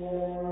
Yeah.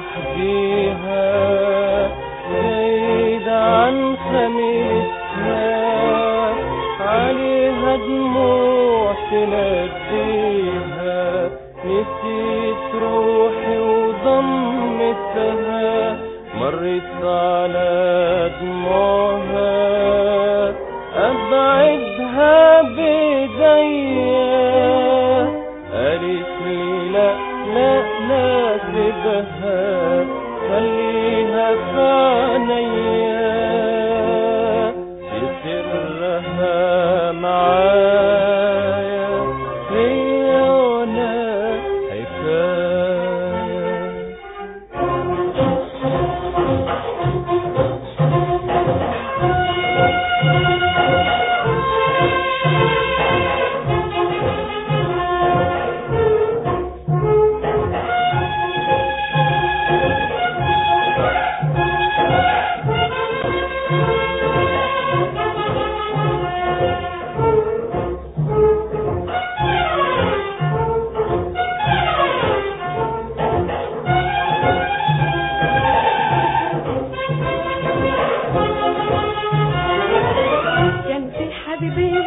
لوحديها بعيدة عن خميسها عليها دموع تناديها. نسيت روحي وضمتها. مرت على حبيبين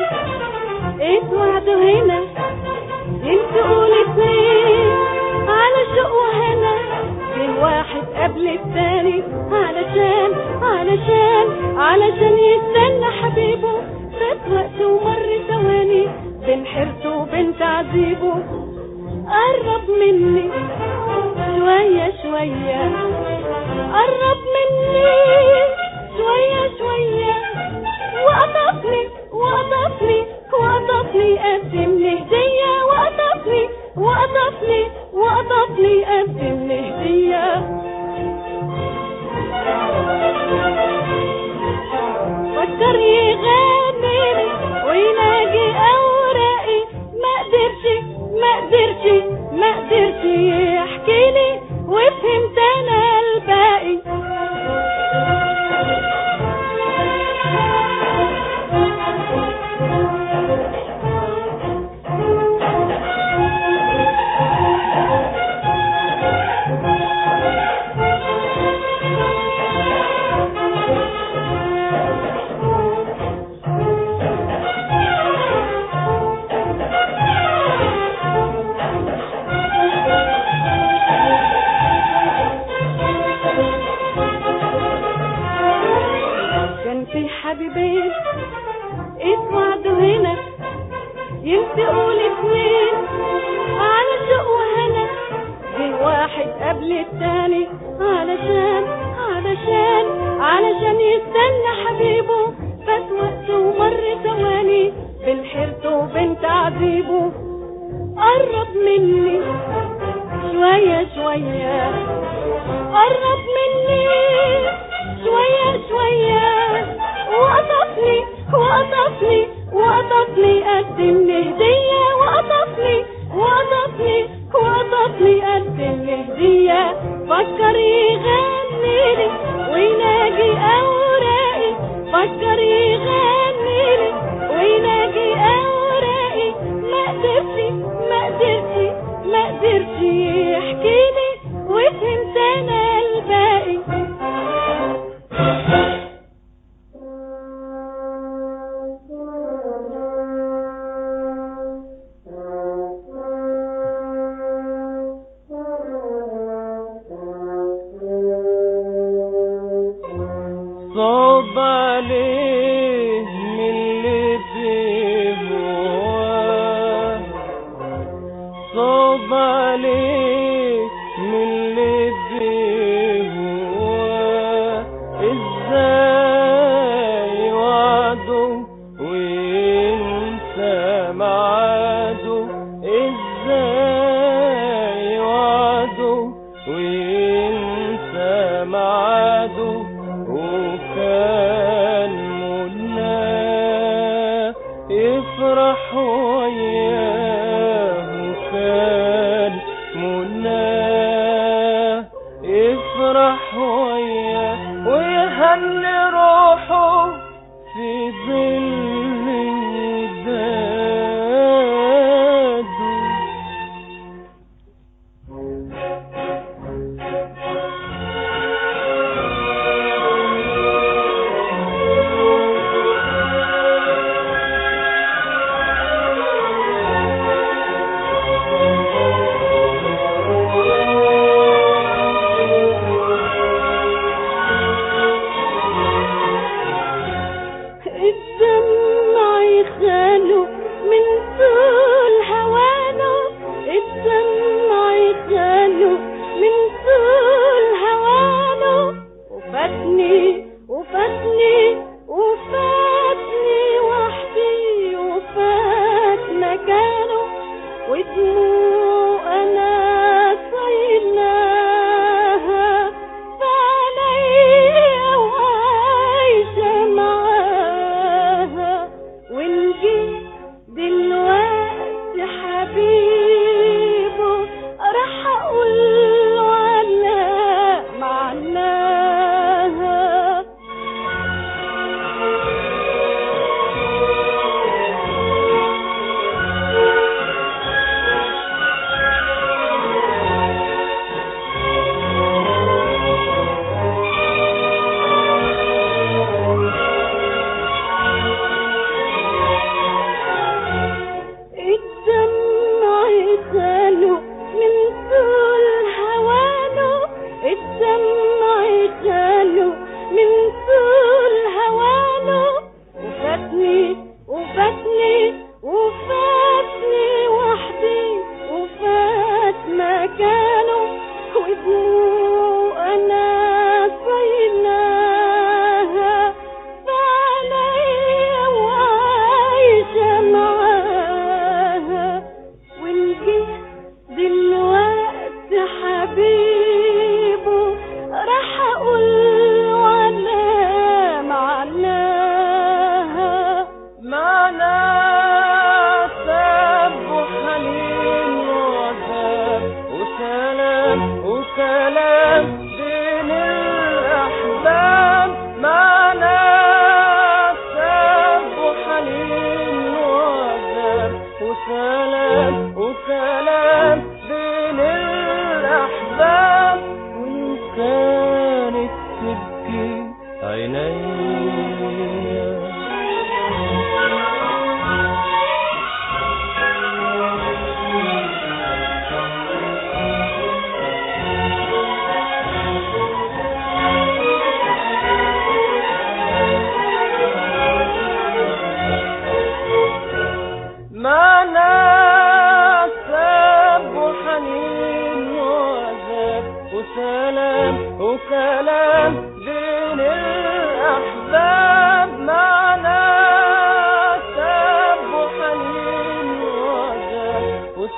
اتوعدوا هنا ينتقوا الاتنين على شوق وهنا كان واحد قبل التاني. علشان علشان علشان يستنى حبيبه. فات وقت ومر ثواني بين حيرته وبين تعذيبه. قرب مني شوية شوية. قرب مني قربه قرب مني شوية شوية. قرب مني شوية شوية. وقطفني وقطفني وقطفني قدم الهدية. هدية وقطفني وقطفني وقطفني قدم الهدية. هدية فكر يغني لي ويناجي أوراقي. فكر يغني صعب عليه من اللي فيه صعب عليه من اللي فيه إزاي وعده وينسى معاده إزاي وعده وينسى معاده لنا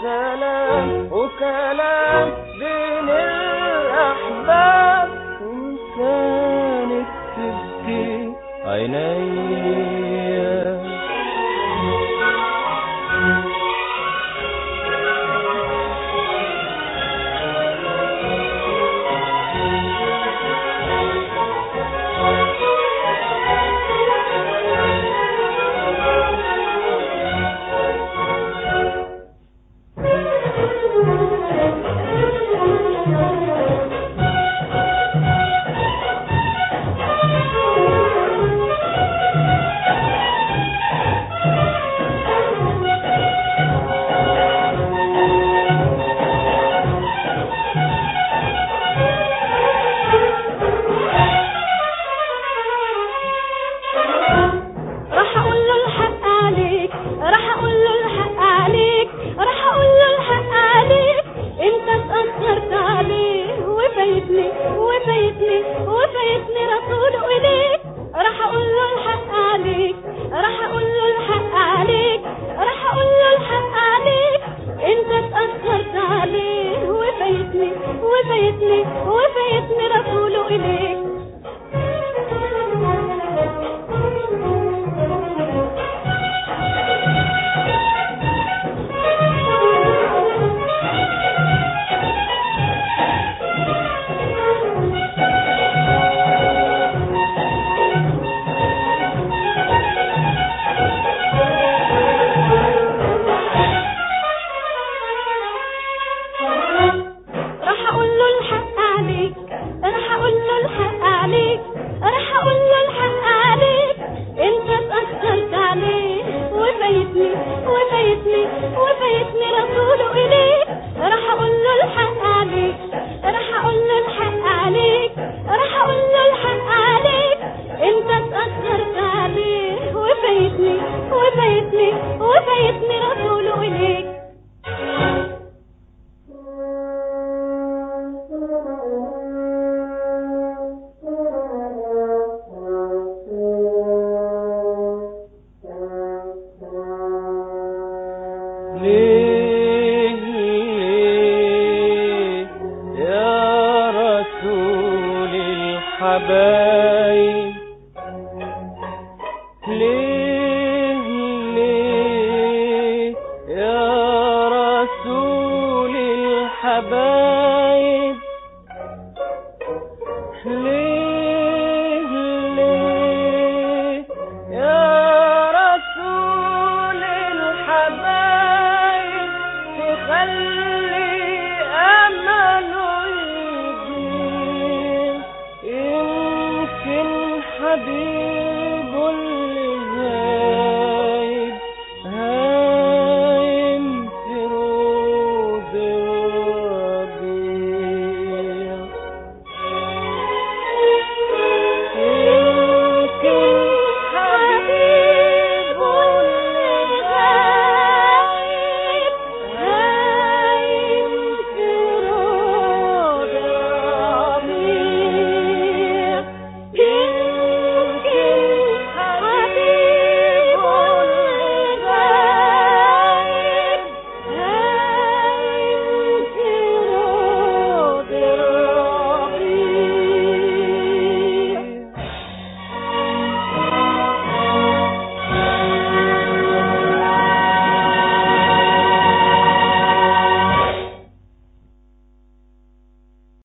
وسلام وكلام Italy.